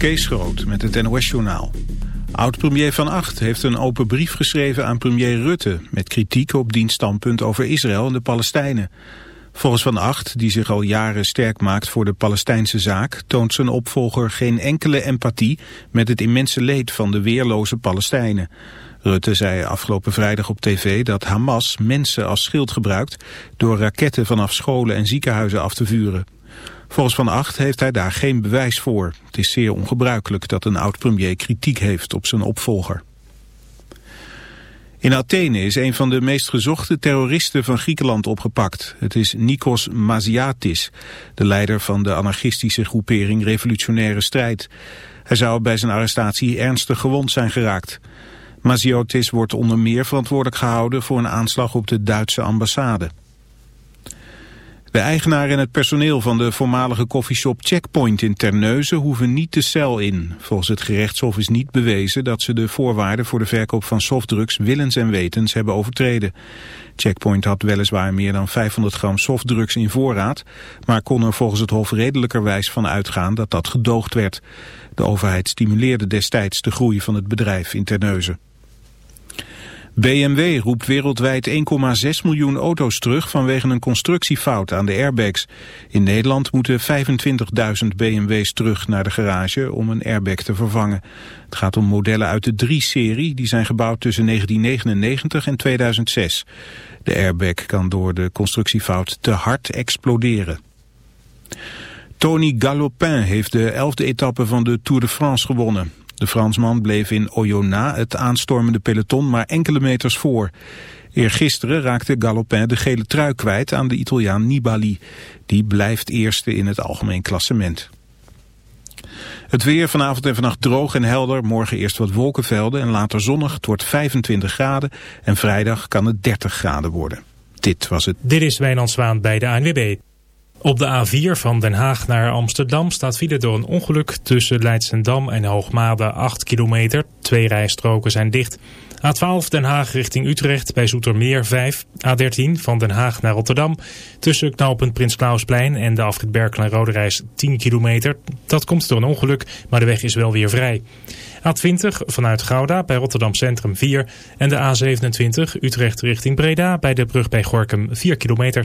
Kees Groot met het NOS-journaal. Oud-premier Van Acht heeft een open brief geschreven aan premier Rutte... met kritiek op diens standpunt over Israël en de Palestijnen. Volgens Van Acht, die zich al jaren sterk maakt voor de Palestijnse zaak... toont zijn opvolger geen enkele empathie met het immense leed van de weerloze Palestijnen. Rutte zei afgelopen vrijdag op tv dat Hamas mensen als schild gebruikt... door raketten vanaf scholen en ziekenhuizen af te vuren. Volgens Van Acht heeft hij daar geen bewijs voor. Het is zeer ongebruikelijk dat een oud-premier kritiek heeft op zijn opvolger. In Athene is een van de meest gezochte terroristen van Griekenland opgepakt. Het is Nikos Maziatis, de leider van de anarchistische groepering Revolutionaire Strijd. Hij zou bij zijn arrestatie ernstig gewond zijn geraakt. Maziotis wordt onder meer verantwoordelijk gehouden voor een aanslag op de Duitse ambassade. De eigenaar en het personeel van de voormalige koffieshop Checkpoint in Terneuzen hoeven niet de cel in. Volgens het gerechtshof is niet bewezen dat ze de voorwaarden voor de verkoop van softdrugs willens en wetens hebben overtreden. Checkpoint had weliswaar meer dan 500 gram softdrugs in voorraad, maar kon er volgens het hof redelijkerwijs van uitgaan dat dat gedoogd werd. De overheid stimuleerde destijds de groei van het bedrijf in Terneuzen. BMW roept wereldwijd 1,6 miljoen auto's terug vanwege een constructiefout aan de airbags. In Nederland moeten 25.000 BMW's terug naar de garage om een airbag te vervangen. Het gaat om modellen uit de 3-serie, die zijn gebouwd tussen 1999 en 2006. De airbag kan door de constructiefout te hard exploderen. Tony Galopin heeft de elfde etappe van de Tour de France gewonnen. De Fransman bleef in Oyonnax het aanstormende peloton maar enkele meters voor. Eergisteren raakte Galopin de gele trui kwijt aan de Italiaan Nibali. Die blijft eerste in het algemeen klassement. Het weer vanavond en vannacht droog en helder. Morgen eerst wat wolkenvelden en later zonnig. Het wordt 25 graden en vrijdag kan het 30 graden worden. Dit was het. Dit is Wijnand Zwaan bij de ANWB. Op de A4 van Den Haag naar Amsterdam staat file door een ongeluk tussen Leidsendam en Hoogmade 8 kilometer. Twee rijstroken zijn dicht. A12 Den Haag richting Utrecht bij Zoetermeer 5. A13 van Den Haag naar Rotterdam tussen knooppunt Prins Klausplein en de afrit Berkel en Roderijs 10 kilometer. Dat komt door een ongeluk, maar de weg is wel weer vrij. A20 vanuit Gouda bij Rotterdam Centrum 4 en de A27 Utrecht richting Breda bij de brug bij Gorkum 4 kilometer.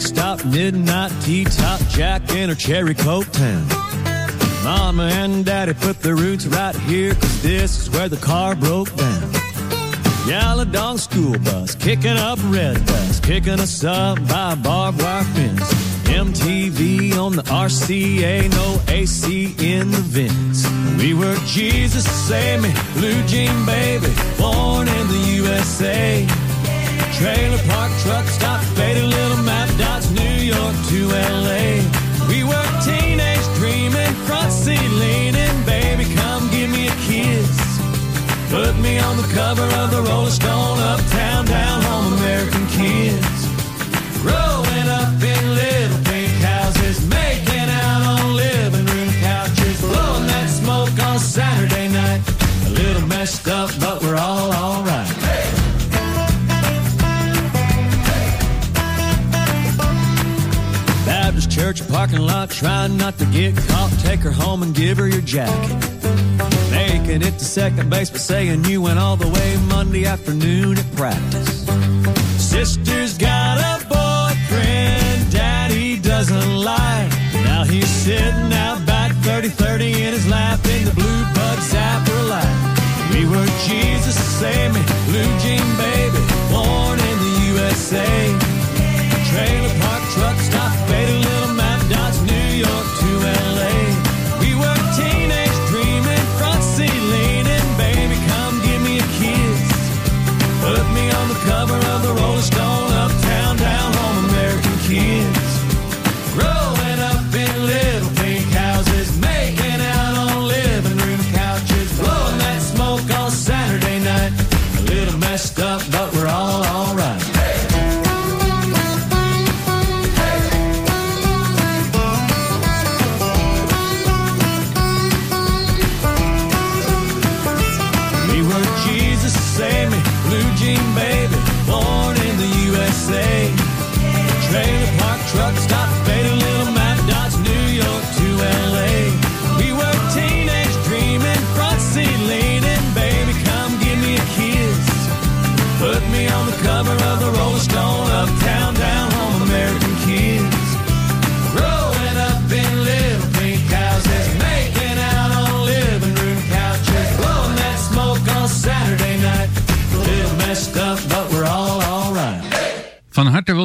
Stop, midnight tea top, Jack in her cherry coke town. Mama and daddy put their roots right here, cause this is where the car broke down. Dog school bus, kicking up red dust, picking us up by barbed wire fence. MTV on the RCA, no AC in the vents. We were Jesus save me, blue jean baby, born in the USA. Trailer park truck stop, LA. We were teenage dreaming, front seat leaning, baby, come give me a kiss. Put me on the cover of the Rolling Stone, uptown, down home, American kids. Growing up in little pink houses, making out on living room couches, blowing that smoke on Saturday night. A little messed up, but we're all alright. Parking lot, trying not to get caught. Take her home and give her your jacket. Making it to second base, but saying you went all the way Monday afternoon at practice. Sister's got a boyfriend, daddy doesn't like. Now he's sitting out back 30 30 in his in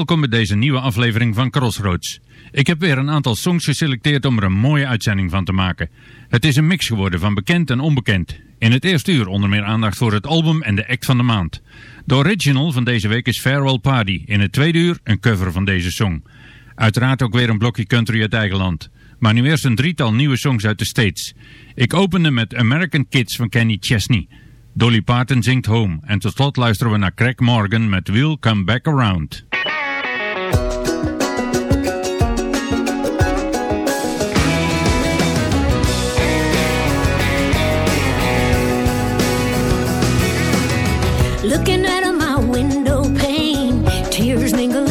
welkom bij deze nieuwe aflevering van Crossroads. Ik heb weer een aantal songs geselecteerd om er een mooie uitzending van te maken. Het is een mix geworden van bekend en onbekend. In het eerste uur onder meer aandacht voor het album en de act van de maand. De original van deze week is Farewell Party. In het tweede uur een cover van deze song. Uiteraard ook weer een blokje country uit eigen land. Maar nu eerst een drietal nieuwe songs uit de States. Ik opende met American Kids van Kenny Chesney. Dolly Parton zingt Home. En tot slot luisteren we naar Craig Morgan met We'll Come Back Around. Looking out of my window pane, tears mingling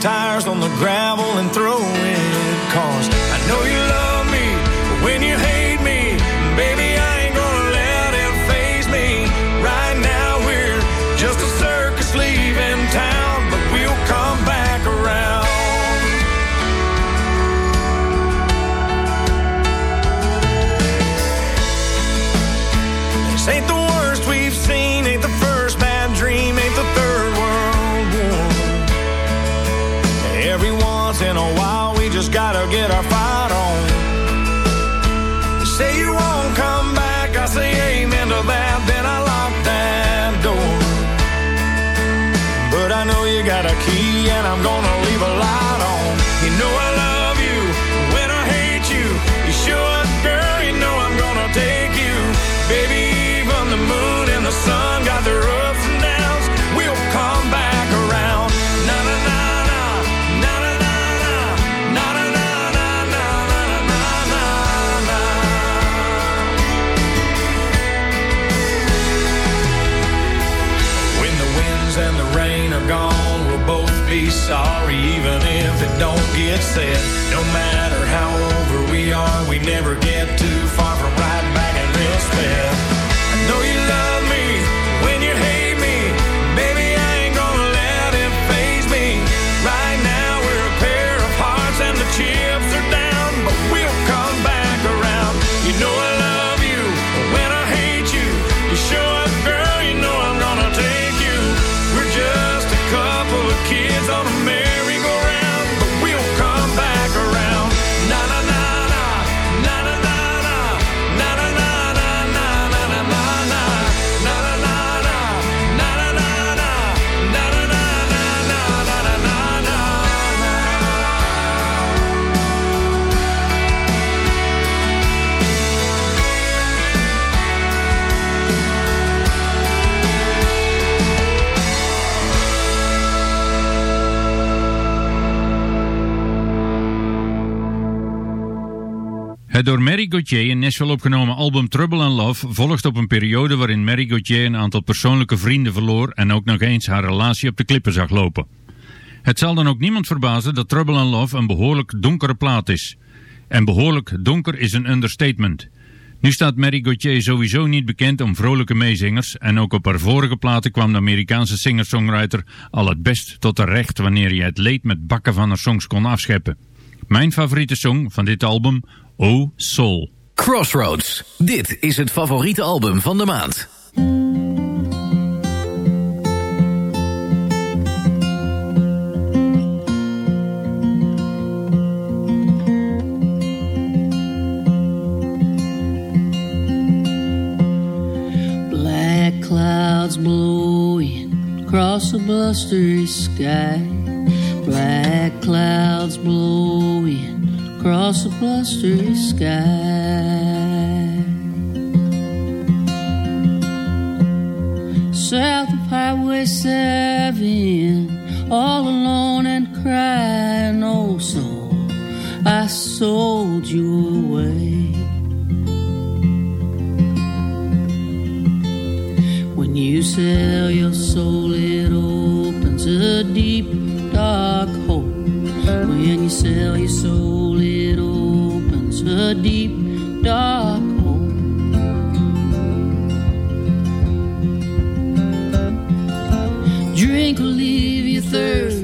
tires on the gravel and throw it, I'm gonna don't said. No matter how over we are, we never get too far from right back in this bed. Door Mary Gauthier in Nashville opgenomen album Trouble and Love volgt op een periode waarin Mary Gauthier een aantal persoonlijke vrienden verloor en ook nog eens haar relatie op de klippen zag lopen. Het zal dan ook niemand verbazen dat Trouble and Love een behoorlijk donkere plaat is. En behoorlijk donker is een understatement. Nu staat Mary Gauthier sowieso niet bekend om vrolijke meezingers en ook op haar vorige platen kwam de Amerikaanse singer-songwriter al het best tot haar recht wanneer je het leed met bakken van haar songs kon afscheppen. Mijn favoriete song van dit album, Oh Soul. Crossroads. Dit is het favoriete album van de maand. Black clouds blowing across a blustery sky. Black clouds blowing across a blustery sky. South of Highway 7, all alone and crying, oh soul, I sold you away. When you sell your soul, it opens a deep. When you sell your soul, it opens a deep, dark hole. Drink will leave you thirsty,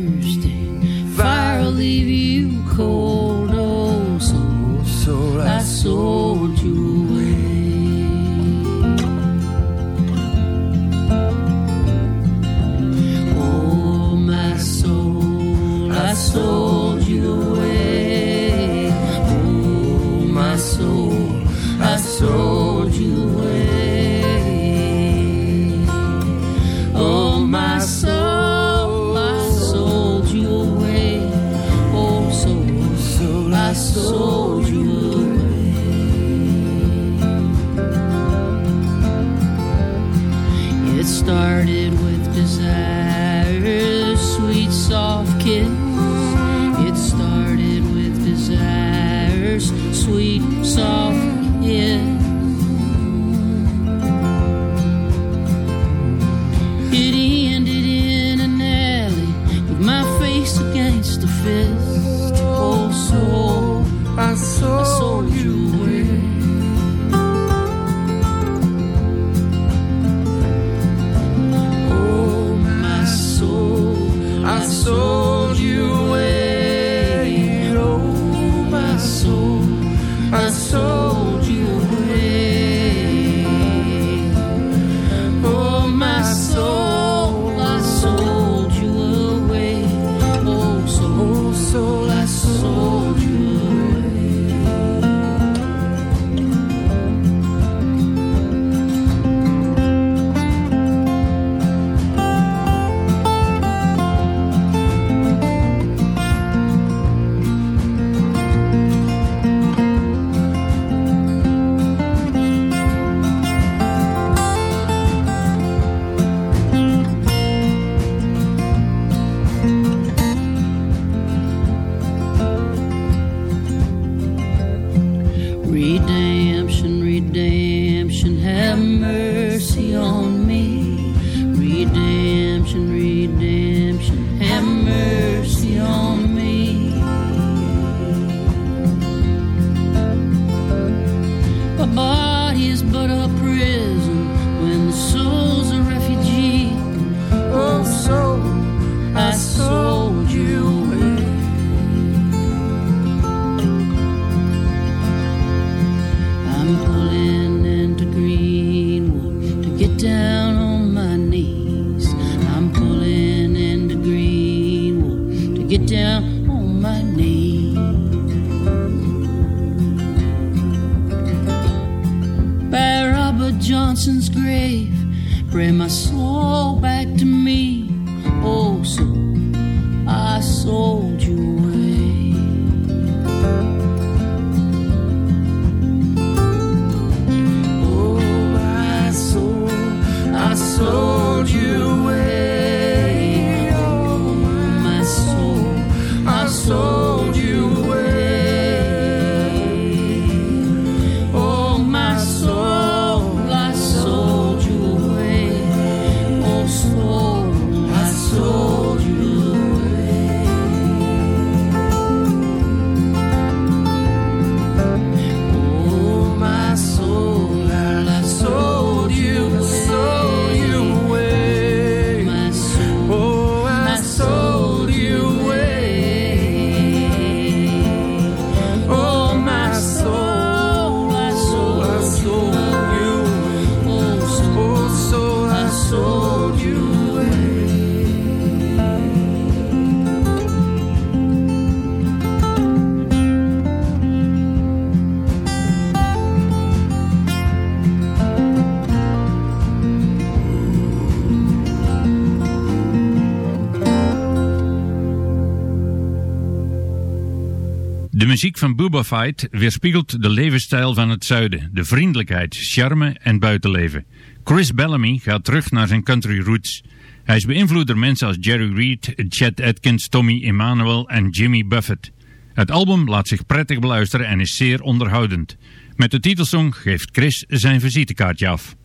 muziek van Booba Fight weerspiegelt de levensstijl van het zuiden, de vriendelijkheid, charme en buitenleven. Chris Bellamy gaat terug naar zijn country roots. Hij is beïnvloed door mensen als Jerry Reed, Chet Atkins, Tommy Emmanuel en Jimmy Buffett. Het album laat zich prettig beluisteren en is zeer onderhoudend. Met de titelsong geeft Chris zijn visitekaartje af.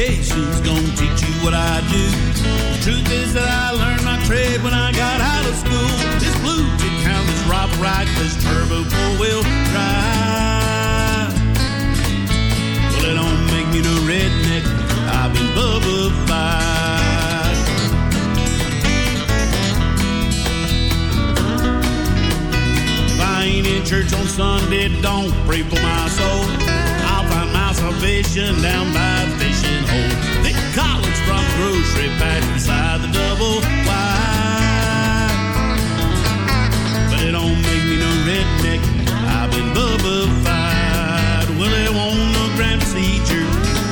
Education's gonna teach you what I do. The truth is that I learned my trade when I got out of school. This blue tick count is Rob right, this turbo four wheel drive. Well, it don't make me no redneck. I've been bubba-fied. If I ain't in church on Sunday, don't pray for my soul. I'll find my salvation down by the Every pack and the double wide. But it don't make me no redneck. I've been bubba fied. Well, it won't no grand procedure.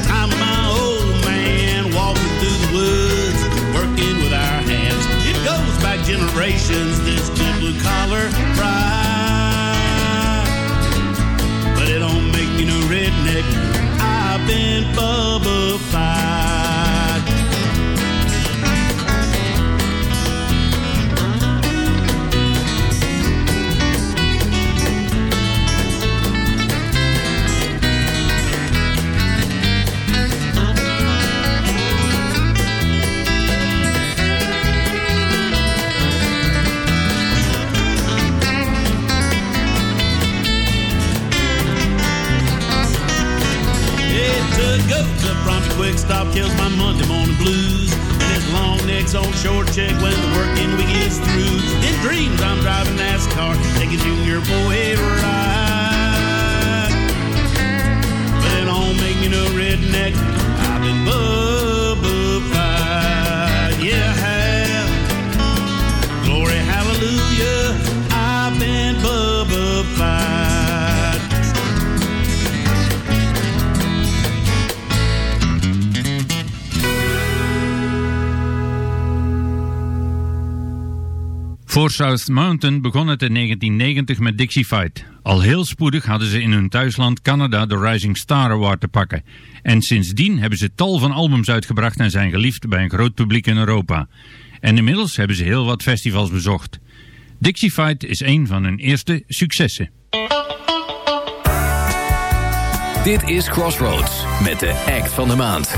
I'm my old man walking through the woods, working with our hands. It goes back generations, this blue collar pride. But it don't make me no redneck. I've been bubba South Mountain begon het in 1990 met Dixie Fight. Al heel spoedig hadden ze in hun thuisland Canada de Rising Star Award te pakken. En sindsdien hebben ze tal van albums uitgebracht en zijn geliefd bij een groot publiek in Europa. En inmiddels hebben ze heel wat festivals bezocht. Dixie Fight is een van hun eerste successen. Dit is Crossroads met de act van de maand.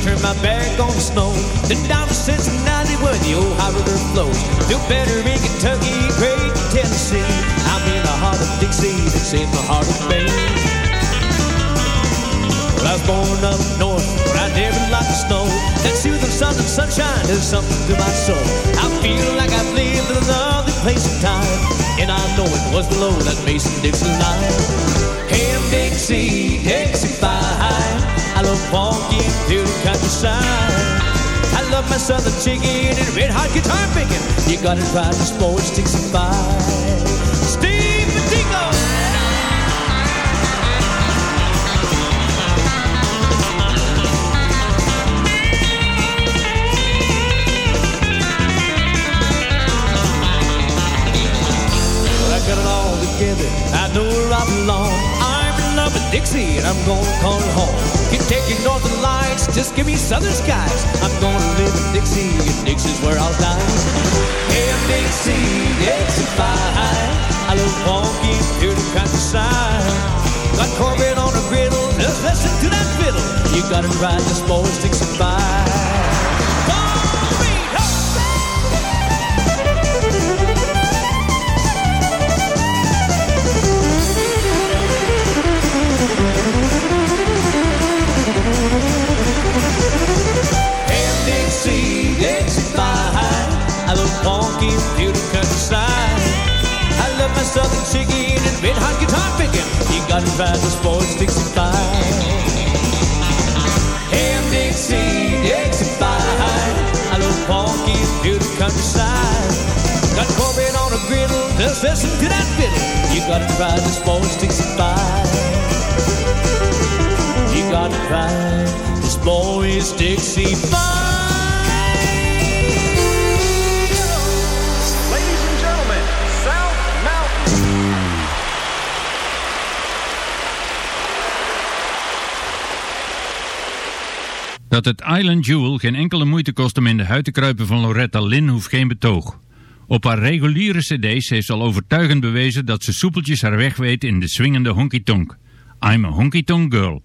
In my back on the snow. Then down to Cincinnati where the Ohio River flows. Feel better in Kentucky, great Tennessee. I'm in the heart of Dixie, that's in the heart of Maine. Well, I was born up north, but I never liked the snow. That soothing sun sunshine does something to my soul. I feel like I've lived in another place and time. And I know it was below that Mason-Dixon line. Hey, Dixie, Dixie fine. Love walking through the countryside. I love my southern chicken and red hot guitar picking. You gotta try the sports Dixie fine. Steve Madigo. I got it all together. I know where I belong. I'm in love with Dixie, and I'm gonna call it home. Can take your northern lights, just give me southern skies. I'm gonna live in Dixie, and Dixie's where I'll die. Hey, I'm Dixie, Dixie. I love walking through the countryside. Got Corbett on the griddle, just listen to that fiddle. You gotta ride the sports Dixie fine. Southern chicken and red hot guitar picking. You gotta try the sports Dixie fine. Hey, Dixie, Dixie fine. I love walking through the countryside. Got Corbin on a griddle, just listen to that fiddle. You gotta try the sports Dixie fine. You gotta try this boy's Dixie Ladies Dat het Island Jewel geen enkele moeite kost om in de huid te kruipen van Loretta Lynn hoeft geen betoog. Op haar reguliere cd's heeft ze al overtuigend bewezen dat ze soepeltjes haar weg weet in de swingende honky-tonk. I'm a honky-tonk girl.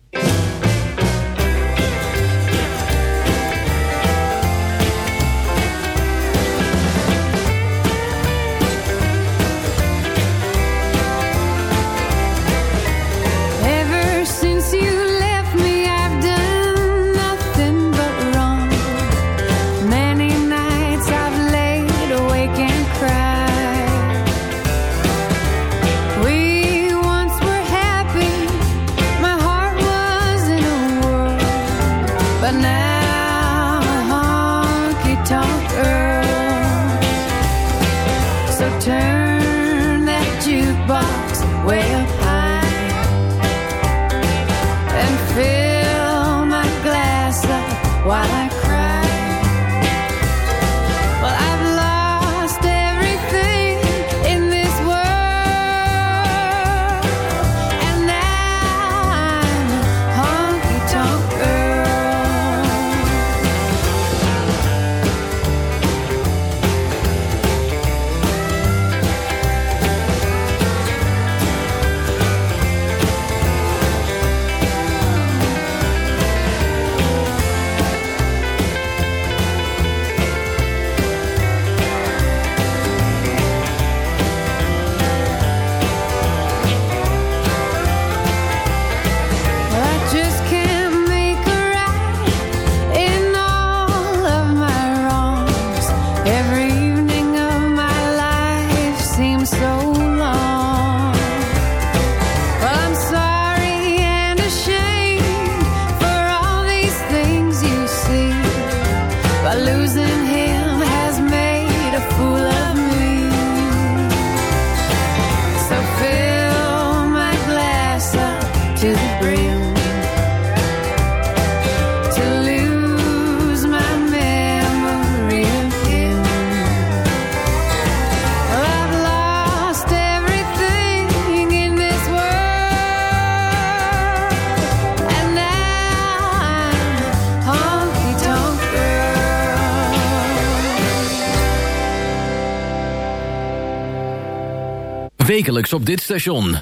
wekelijks op dit station.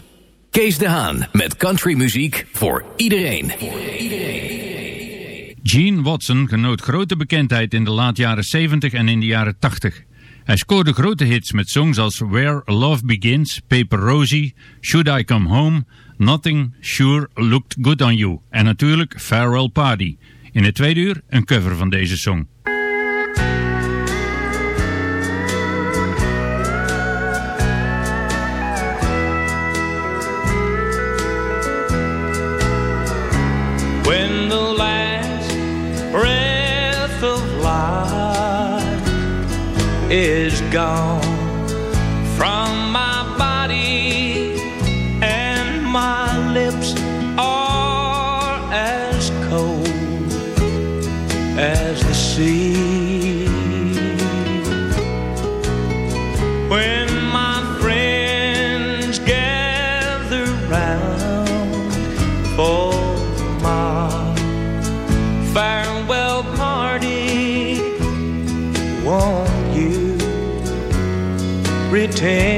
Kees de Haan met countrymuziek voor iedereen. Gene Watson genoot grote bekendheid in de laat jaren 70 en in de jaren 80. Hij scoorde grote hits met songs als Where Love Begins, Paper Rosie, Should I Come Home, Nothing Sure Looked Good On You en natuurlijk Farewell Party. In het tweede uur een cover van deze song. gone. pretend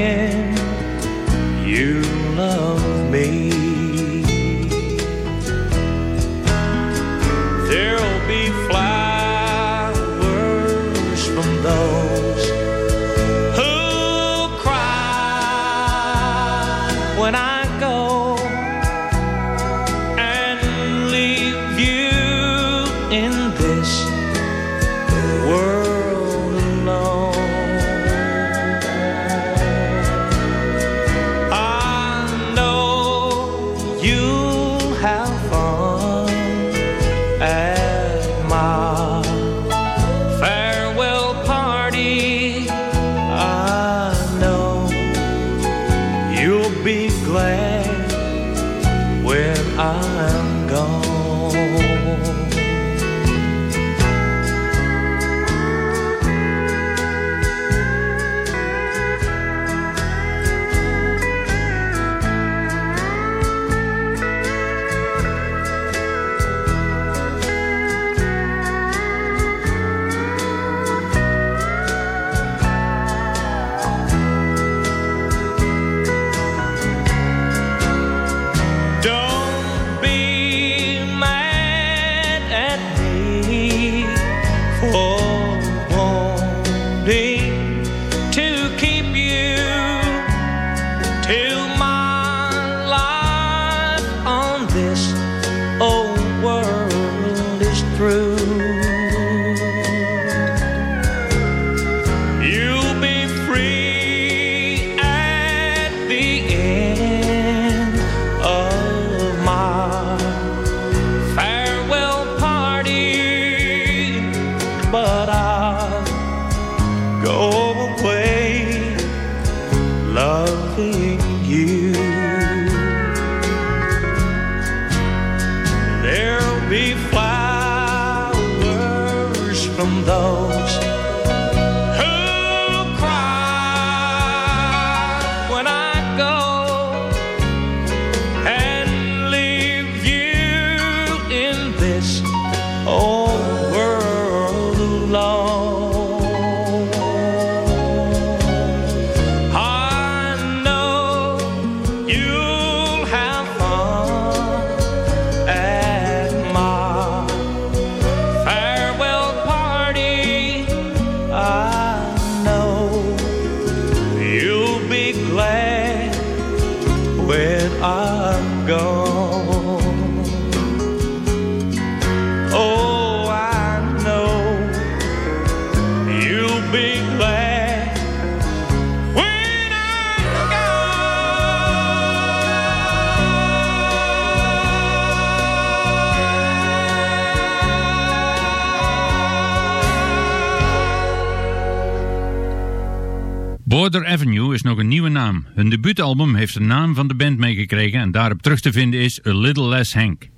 Hun debuutalbum heeft de naam van de band meegekregen en daarop terug te vinden is A Little Less Hank.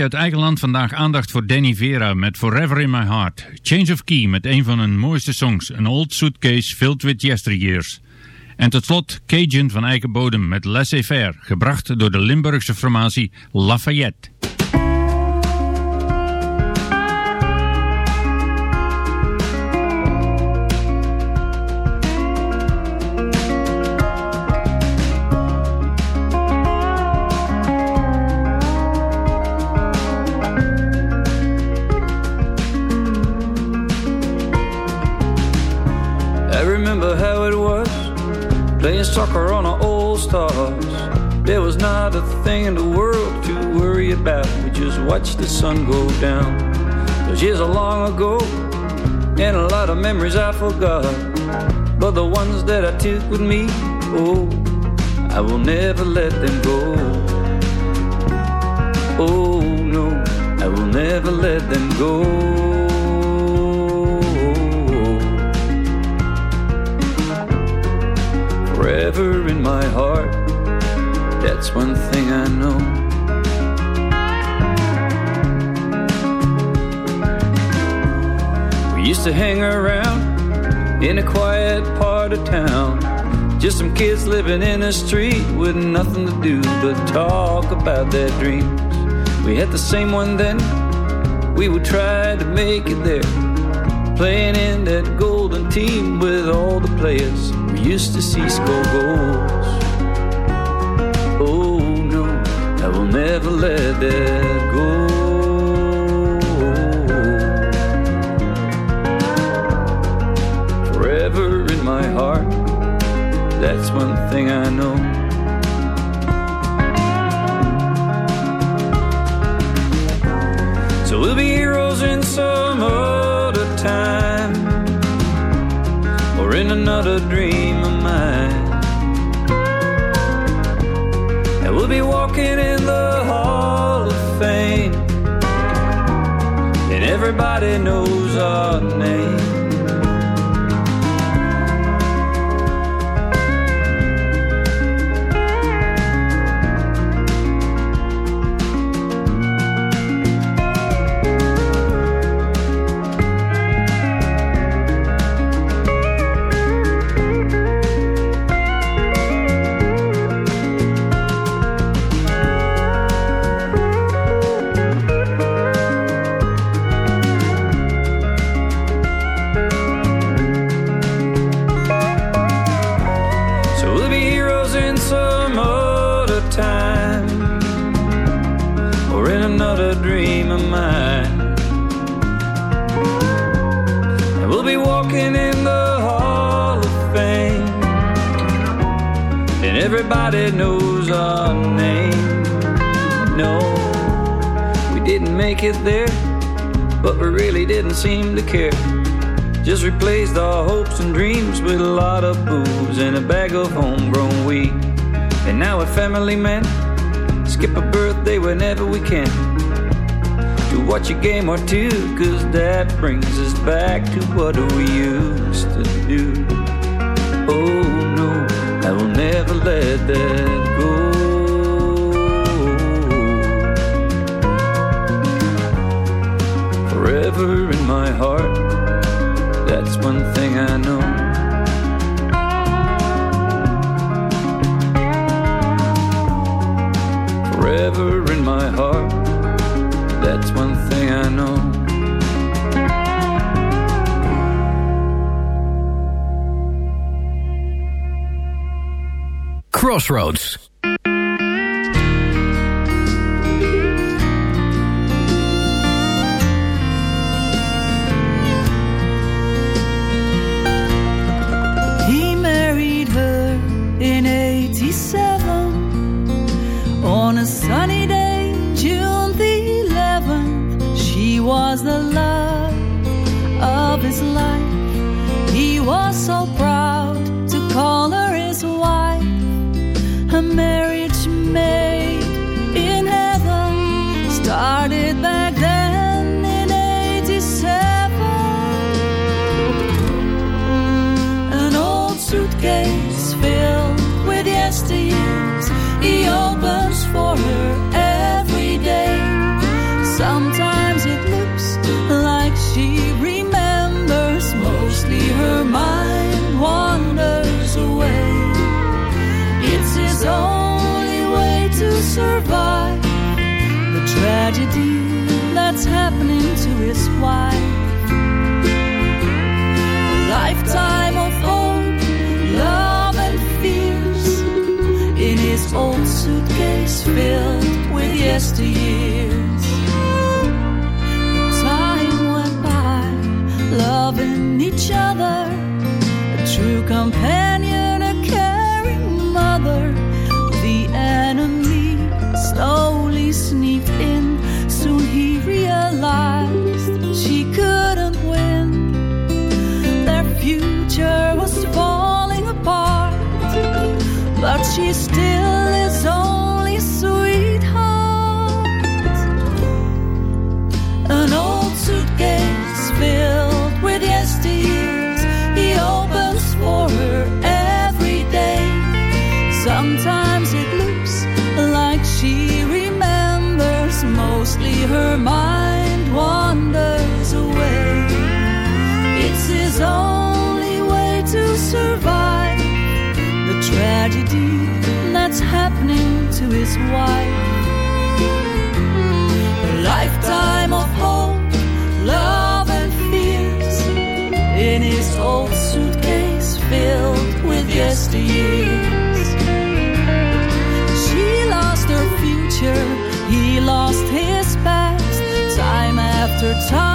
Uit eigen land vandaag aandacht voor Danny Vera met Forever in My Heart. Change of Key met een van hun mooiste songs, An Old Suitcase Filled with Yesteryears. En tot slot Cajun van eigen bodem met Laissez-faire, gebracht door de Limburgse formatie Lafayette. The sun go down. Those years are long ago, and a lot of memories I forgot. But the ones that I took with me, oh, I will never let them go. Oh no, I will never let them go. Forever forever in my heart. That's one thing I know. Used to hang around in a quiet part of town. Just some kids living in the street with nothing to do but talk about their dreams. We had the same one then, we would try to make it there. Playing in that golden team with all the players we used to see score goals. Oh no, I will never let that go. My heart, that's one thing I know. So we'll be heroes in some other time or in another dream of mine. And we'll be walking in the Hall of Fame, and everybody knows our name. Make it there, but we really didn't seem to care. Just replaced our hopes and dreams with a lot of booze and a bag of homegrown weed. And now we're family men, skip a birthday whenever we can. To watch a game or two, cause that brings us back to what we used to do. Oh no, I will never let that go. My heart that's one thing I know. Forever in my heart, that's one thing I know. Crossroads. Still his wife. A lifetime of hope, love, and fears in his old suitcase filled with yesteryears. She lost her future, he lost his past, time after time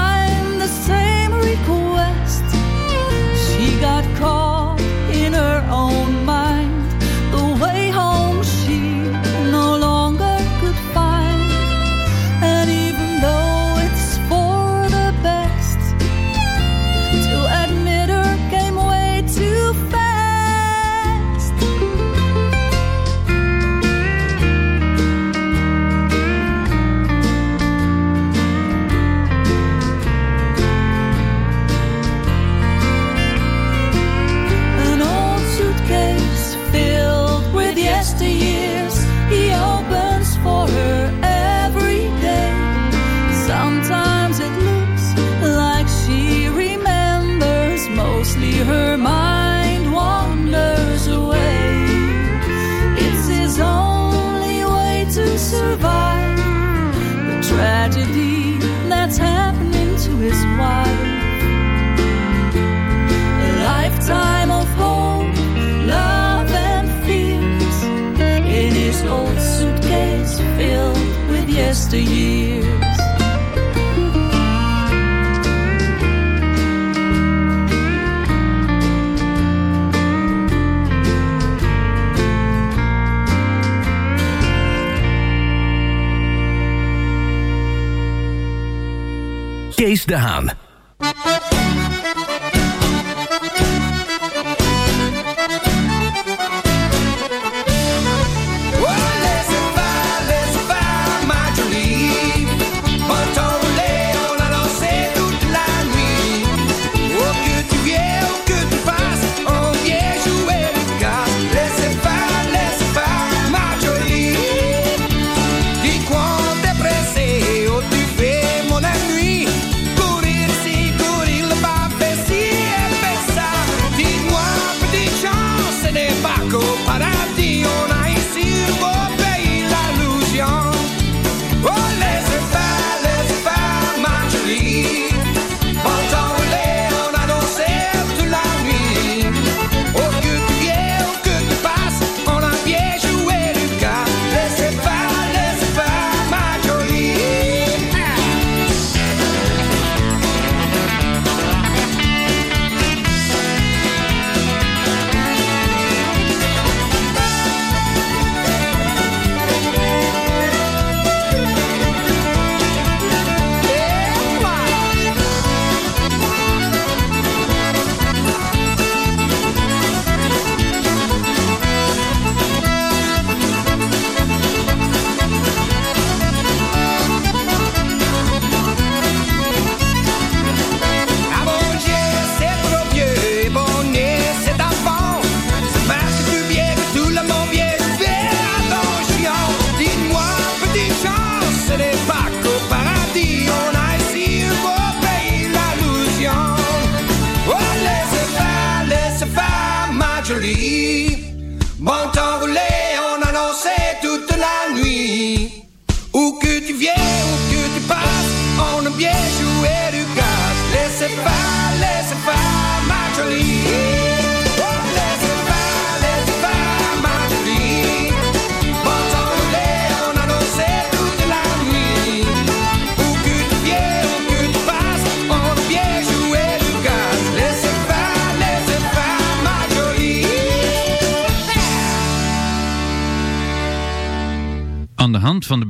the years. Kees de Haan.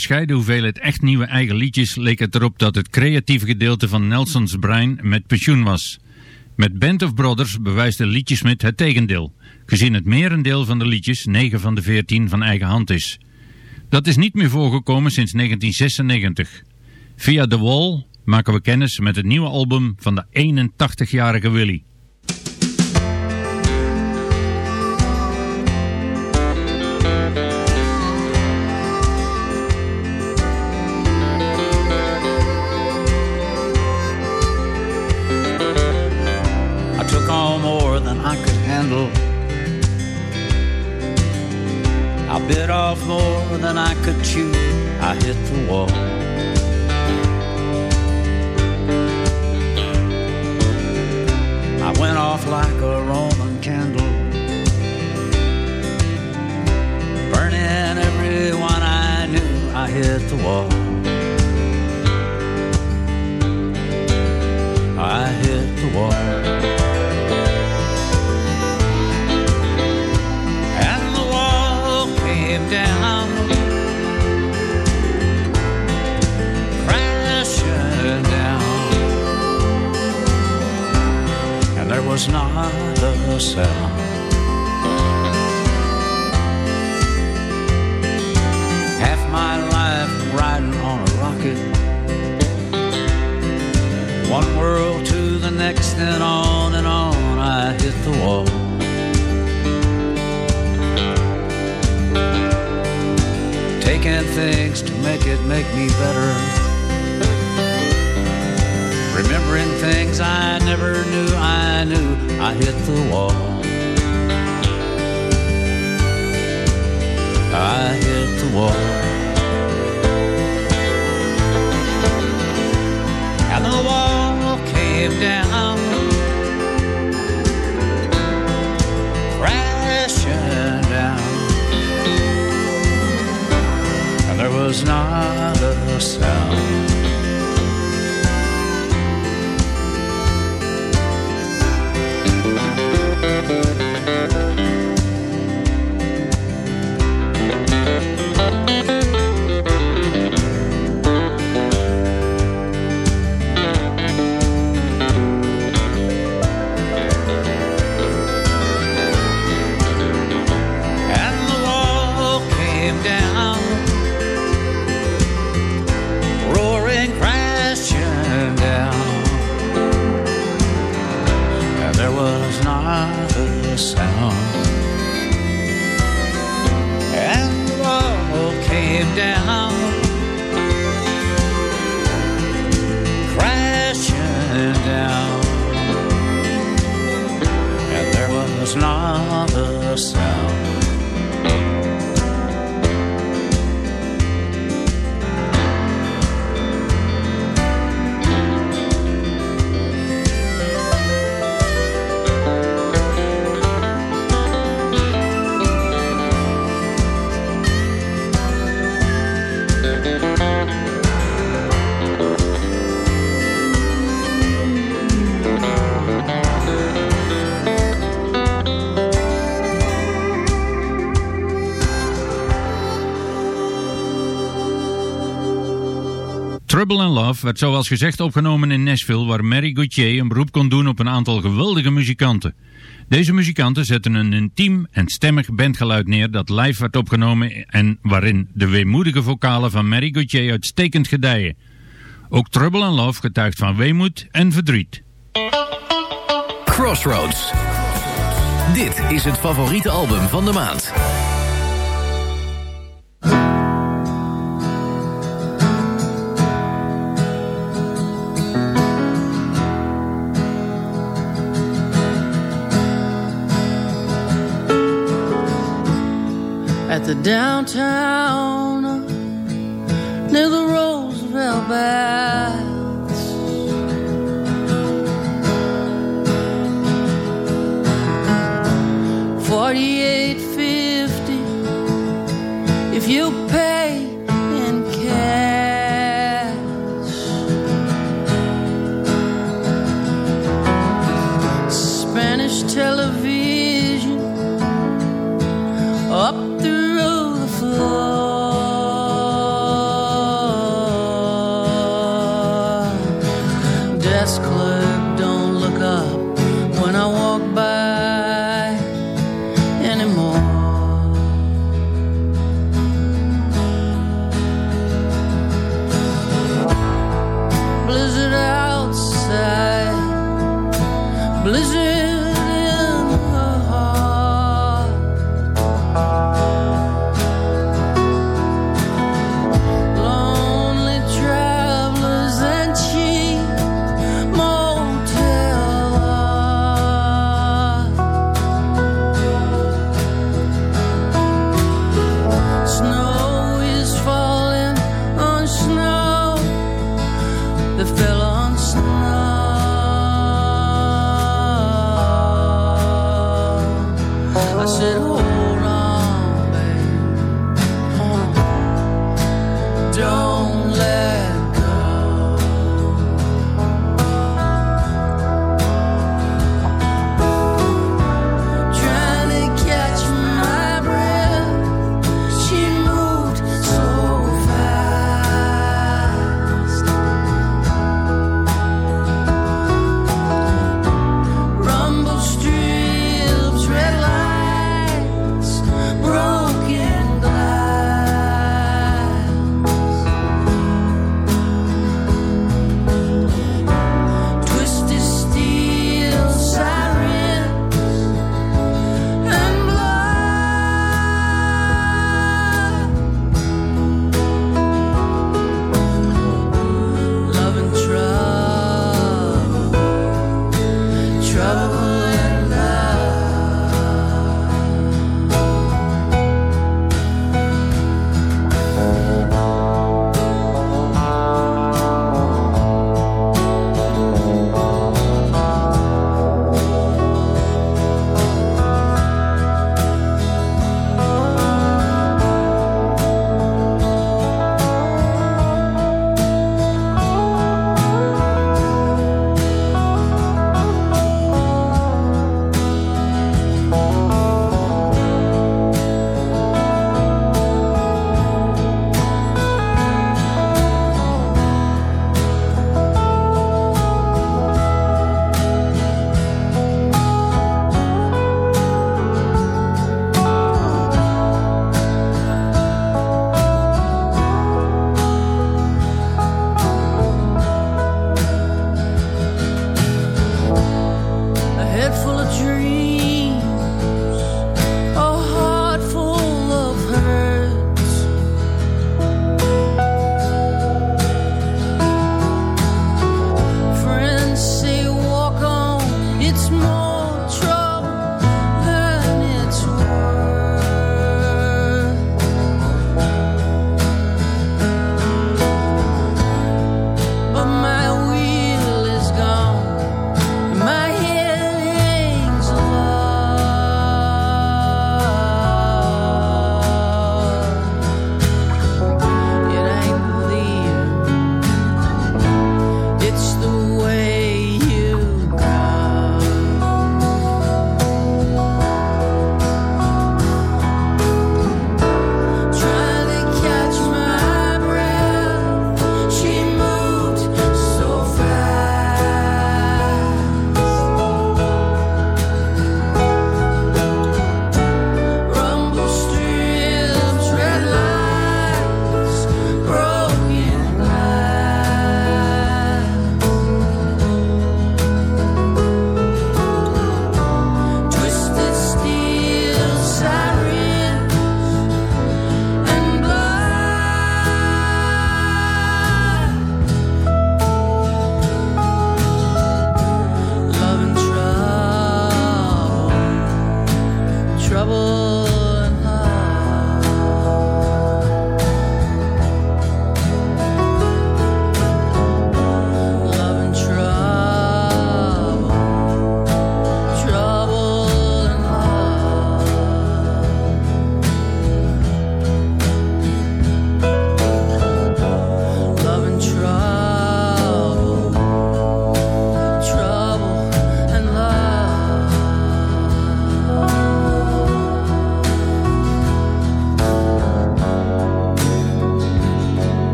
bescheiden hoeveelheid echt nieuwe eigen liedjes leek het erop dat het creatieve gedeelte van Nelson's brein met pensioen was. Met Band of Brothers bewijst de liedjesmit het tegendeel, gezien het merendeel van de liedjes, 9 van de 14, van eigen hand is. Dat is niet meer voorgekomen sinds 1996. Via The Wall maken we kennis met het nieuwe album van de 81-jarige Willy. Bit off more than I could chew. I hit the wall. I went off like a Roman candle, burning everyone I knew. I hit the wall. I hit the wall. Was not a sound. Half my life riding on a rocket. One world to the next, and on and on I hit the wall. Taking things to make it make me better. Remembering things I never knew I knew I hit the wall. I hit the wall. And the wall came down, crashing down, and there was not a sound. Love werd zoals gezegd opgenomen in Nashville waar Mary Gauthier een beroep kon doen op een aantal geweldige muzikanten. Deze muzikanten zetten een intiem en stemmig bandgeluid neer dat live werd opgenomen en waarin de weemoedige vocalen van Mary Gauthier uitstekend gedijen. Ook Trouble and Love getuigt van weemoed en verdriet. Crossroads. Dit is het favoriete album van de maand. At the downtown near the Roosevelt Baths.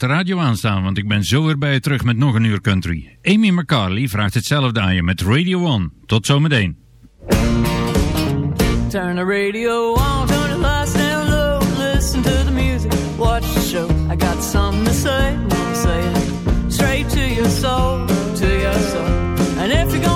laat de radio aanstaan, want ik ben zo weer bij je terug met nog een uur country. Amy McCarley vraagt hetzelfde aan je met Radio 1. Tot zometeen. Turn the radio on, turn the lights down low, listen to the music, watch the show. I got something to say, I'm gonna say it. Straight to your soul, to your soul. And if you're gonna